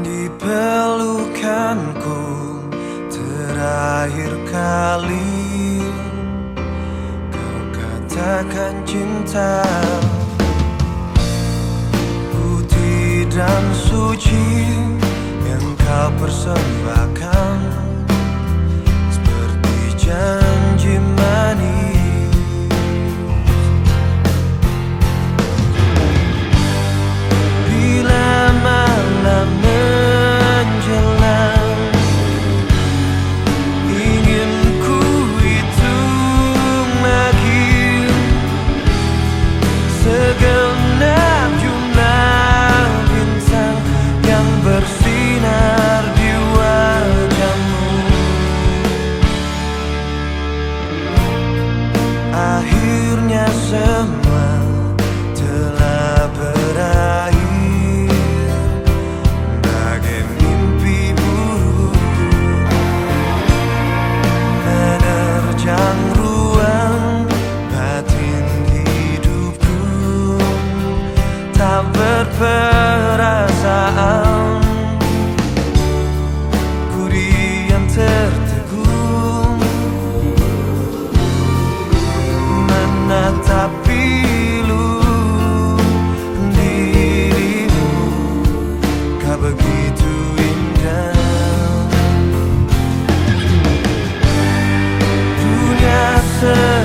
Di pelukanku terakhir kali. Kau katakan cinta Putih dan suci yang kau persembahkan Akhirnya semua answer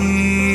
see.